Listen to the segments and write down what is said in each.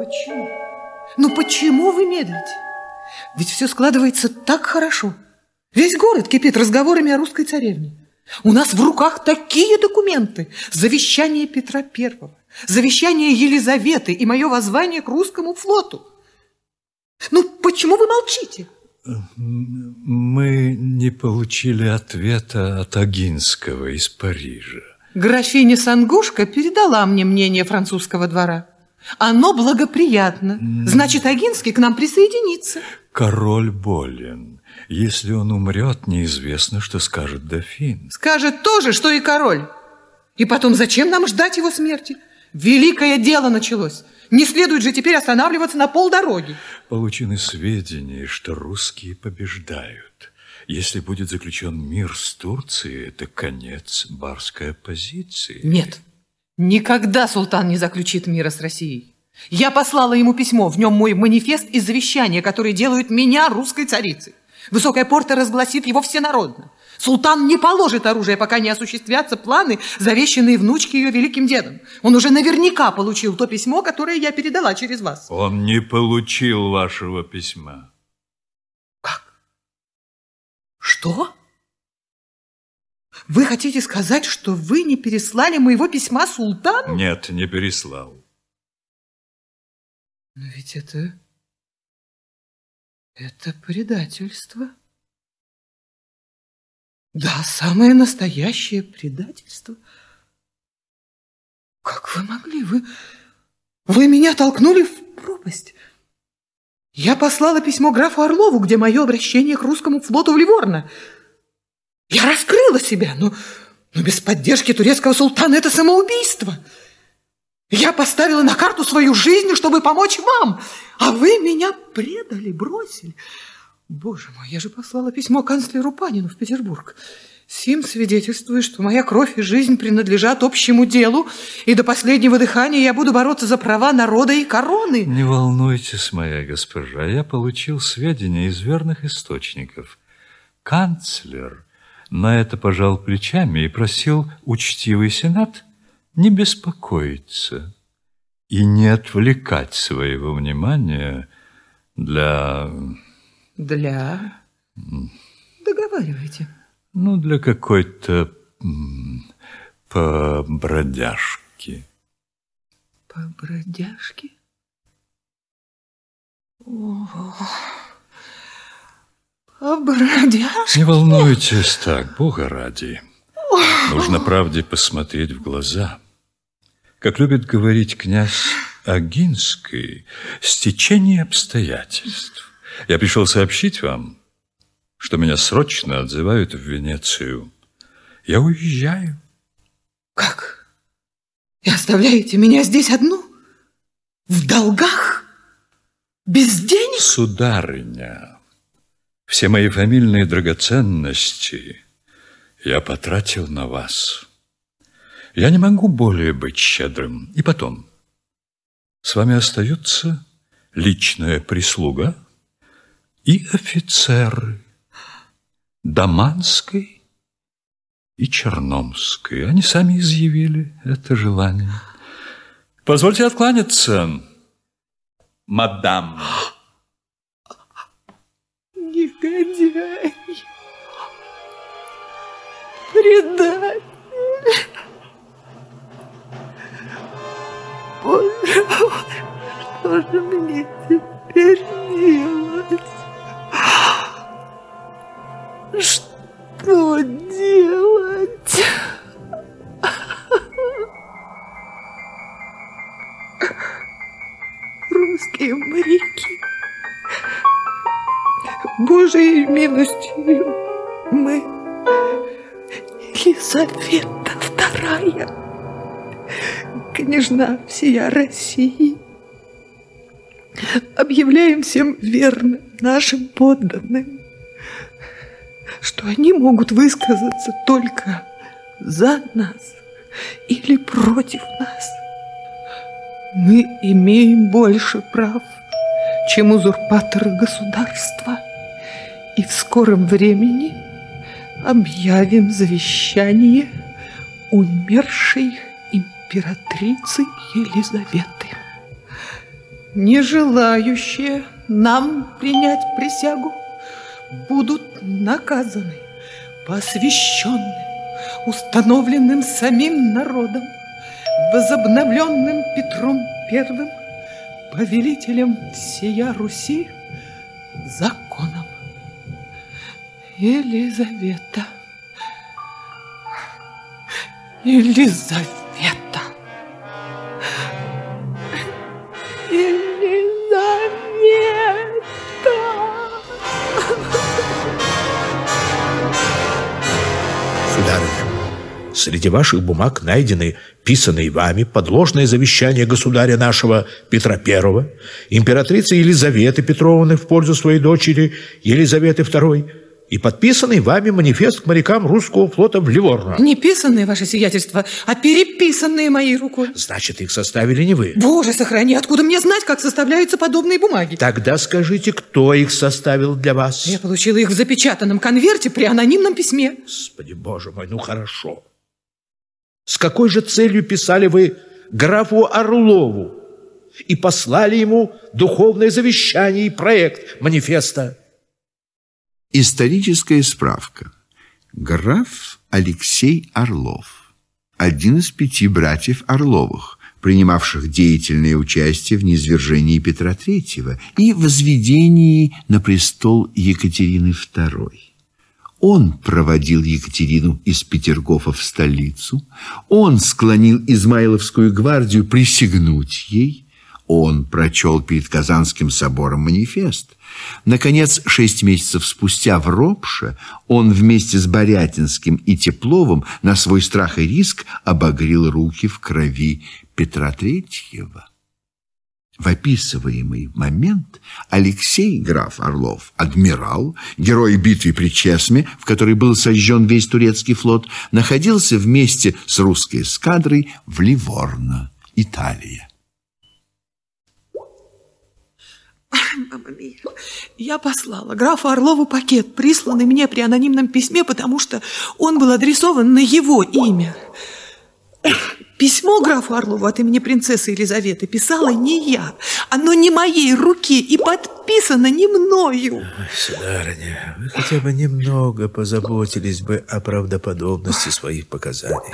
Почему? Ну почему вы медлите? Ведь все складывается так хорошо. Весь город кипит разговорами о русской царевне. У нас в руках такие документы. Завещание Петра Первого, завещание Елизаветы и мое воззвание к русскому флоту. Ну, почему вы молчите? Мы не получили ответа от Агинского из Парижа. Графиня Сангушка передала мне мнение французского двора. Оно благоприятно. Значит, Агинский к нам присоединится. Король болен. Если он умрет, неизвестно, что скажет дофин. Скажет то же, что и король. И потом, зачем нам ждать его смерти? Великое дело началось. Не следует же теперь останавливаться на полдороги. Получены сведения, что русские побеждают. Если будет заключен мир с Турцией, это конец барской оппозиции. Нет, никогда султан не заключит мира с Россией. Я послала ему письмо, в нем мой манифест и завещание, которые делают меня русской царицей. Высокая порта разгласит его всенародно. Султан не положит оружие, пока не осуществятся планы, завещанные внучке ее великим дедом. Он уже наверняка получил то письмо, которое я передала через вас. Он не получил вашего письма. Как? Что? Вы хотите сказать, что вы не переслали моего письма султану? Нет, не переслал. Но ведь это... Это предательство. Да, самое настоящее предательство. Как вы могли? Вы, вы меня толкнули в пропасть. Я послала письмо графу Орлову, где мое обращение к русскому флоту в Ливорно. Я раскрыла себя, но, но без поддержки турецкого султана это самоубийство. Я поставила на карту свою жизнь, чтобы помочь вам, а вы меня предали, бросили. Боже мой, я же послала письмо канцлеру Панину в Петербург. Сим свидетельствует, что моя кровь и жизнь принадлежат общему делу, и до последнего дыхания я буду бороться за права народа и короны. Не волнуйтесь, моя госпожа, я получил сведения из верных источников. Канцлер на это пожал плечами и просил учтивый сенат не беспокоиться и не отвлекать своего внимания для для... Договаривайте. Ну, для какой-то побродяжки. Побродяжки? О, побродяжки? Не волнуйтесь так, Бога ради. Нужно правде посмотреть в глаза. Как любит говорить князь Агинский, стечение обстоятельств. Я пришел сообщить вам, что меня срочно отзывают в Венецию. Я уезжаю. Как? И оставляете меня здесь одну? В долгах? Без денег? Сударыня, все мои фамильные драгоценности я потратил на вас. Я не могу более быть щедрым. И потом, с вами остается личная прислуга – и офицеры Даманской и Черномской. Они сами изъявили это желание. Позвольте откланяться, мадам. Негодяй, предатель. Боже мой, что же мне теперь делать? Что делать? Русские моряки. Божьей милостью. Мы Елизавета Вторая, княжна всея России, объявляем всем верно нашим подданным, что они могут высказаться только за нас или против нас. Мы имеем больше прав, чем узурпаторы государства, и в скором времени объявим завещание умершей императрицы Елизаветы. не желающие нам принять присягу, будут наказаны, посвященным, установленным самим народом, возобновленным Петром Первым, повелителем всея Руси, законом. Елизавета. Елизавета. Среди ваших бумаг найдены писанные вами подложное завещание государя нашего Петра I, императрицы Елизаветы Петровны в пользу своей дочери Елизаветы II и подписанный вами манифест к морякам русского флота в Ливорно. Не писанные, ваше сиятельство, а переписанные моей рукой. Значит, их составили не вы. Боже, сохрани, откуда мне знать, как составляются подобные бумаги? Тогда скажите, кто их составил для вас? Я получила их в запечатанном конверте при анонимном письме. Господи, боже мой, ну хорошо. С какой же целью писали вы графу Орлову и послали ему духовное завещание и проект манифеста? Историческая справка. Граф Алексей Орлов, один из пяти братьев Орловых, принимавших деятельное участие в низвержении Петра III и возведении на престол Екатерины II. Он проводил Екатерину из Петергофа в столицу, он склонил Измайловскую гвардию присягнуть ей, он прочел перед Казанским собором манифест. Наконец, шесть месяцев спустя в Ропше он вместе с Борятинским и Тепловым на свой страх и риск обогрел руки в крови Петра Третьего. В описываемый момент Алексей граф Орлов, адмирал, герой битвы при Чесме, в которой был сожжен весь турецкий флот, находился вместе с русской эскадрой в Ливорно, Италия. Мама мия, я послала графу Орлову пакет, присланный мне при анонимном письме, потому что он был адресован на его имя. Письмо графу Орлову от имени принцессы Елизаветы писала не я. Оно не моей руки и подписано не мною. Сударыня, вы хотя бы немного позаботились бы о правдоподобности своих показаний.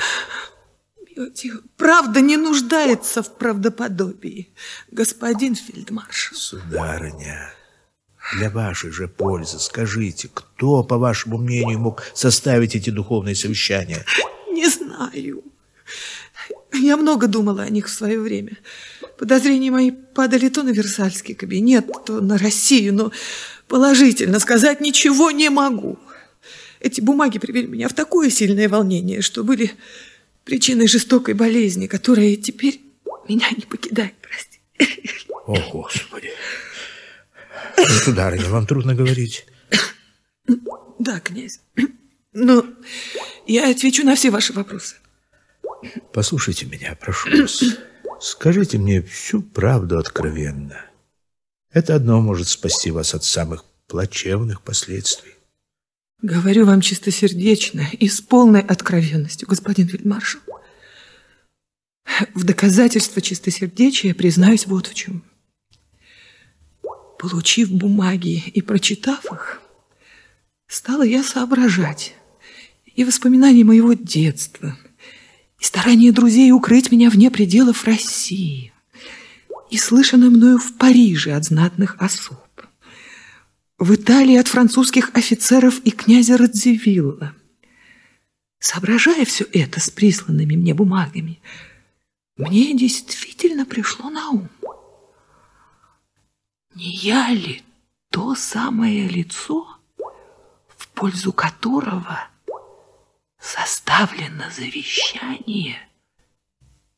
Правда не нуждается в правдоподобии, господин фельдмаршал. Сударыня, для вашей же пользы скажите, кто, по вашему мнению, мог составить эти духовные совещания? Не знаю. Я много думала о них в свое время. Подозрения мои падали то на Версальский кабинет, то на Россию, но положительно сказать ничего не могу. Эти бумаги привели меня в такое сильное волнение, что были причиной жестокой болезни, которая теперь меня не покидает, прости. О, Господи! Сударыня, вам трудно говорить. Да, князь. Но я отвечу на все ваши вопросы. Послушайте меня, прошу вас. Скажите мне всю правду откровенно. Это одно может спасти вас от самых плачевных последствий. Говорю вам чистосердечно и с полной откровенностью, господин фельдмаршал. В доказательство чистосердечия признаюсь вот в чем. Получив бумаги и прочитав их, стала я соображать и воспоминания моего детства – и старание друзей укрыть меня вне пределов России, и слышано мною в Париже от знатных особ, в Италии от французских офицеров и князя Радзивилла. Соображая все это с присланными мне бумагами, мне действительно пришло на ум. Не я ли то самое лицо, в пользу которого составлено завещание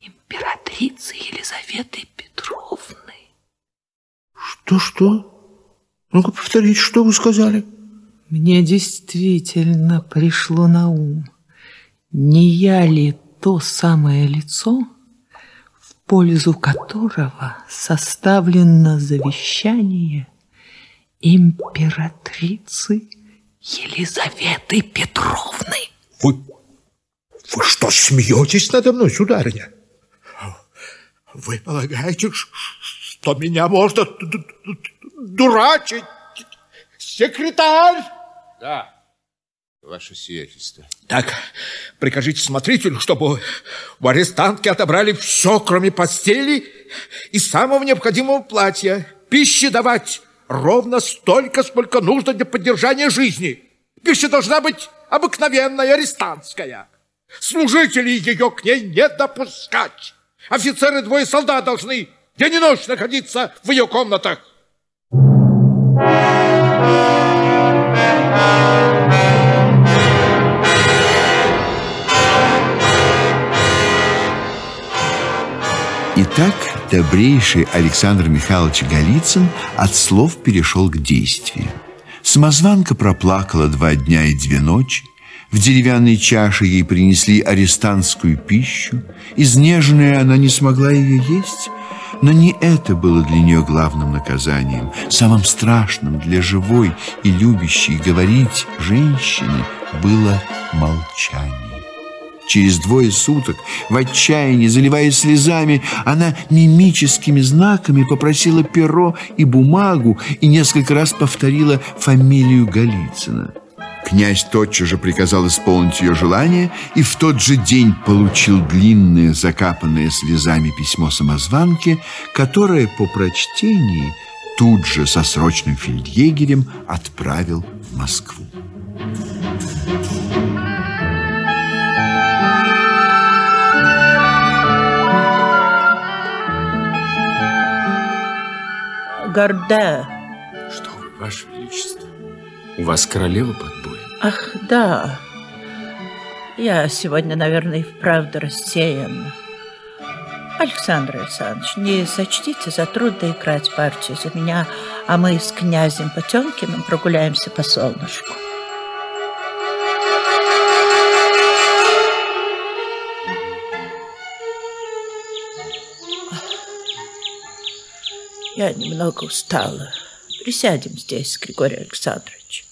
императрицы Елизаветы Петровны. Что-что? Ну-ка повторите, что вы сказали? Мне действительно пришло на ум, не я ли то самое лицо, в пользу которого составлено завещание императрицы Елизаветы Петровны. Вы, вы что, смеетесь надо мной, сударыня? Вы полагаете, что меня можно дурачить. Секретарь! Да, ваше сиятельство. Так, прикажите смотрителю, чтобы у арестантки отобрали все, кроме постели и самого необходимого платья. Пищи давать ровно столько, сколько нужно для поддержания жизни. Пища должна быть обыкновенная, арестантская. Служителей ее к ней не допускать. Офицеры двое солдат должны день и ночь находиться в ее комнатах. Итак, добрейший Александр Михайлович Голицын от слов перешел к действию. Самозванка проплакала два дня и две ночи, в деревянной чаше ей принесли арестантскую пищу. Изнеженная она не смогла ее есть, но не это было для нее главным наказанием. Самым страшным для живой и любящей говорить женщины было молчание. Через двое суток, в отчаянии, заливаясь слезами, она мимическими знаками попросила перо и бумагу и несколько раз повторила фамилию Голицына. Князь тотчас же приказал исполнить ее желание и в тот же день получил длинное, закапанное слезами письмо самозванки, которое по прочтении тут же со срочным фельдъегерем отправил в Москву. Горда. Что вы, Ваше Величество? У вас королева под? Ах, да. Я сегодня, наверное, и вправду рассеян. Александр Александрович, не сочтите за труд доиграть партию за меня, а мы с князем Потемкиным прогуляемся по солнышку. Я немного устала. Присядем здесь, Григорий Александрович.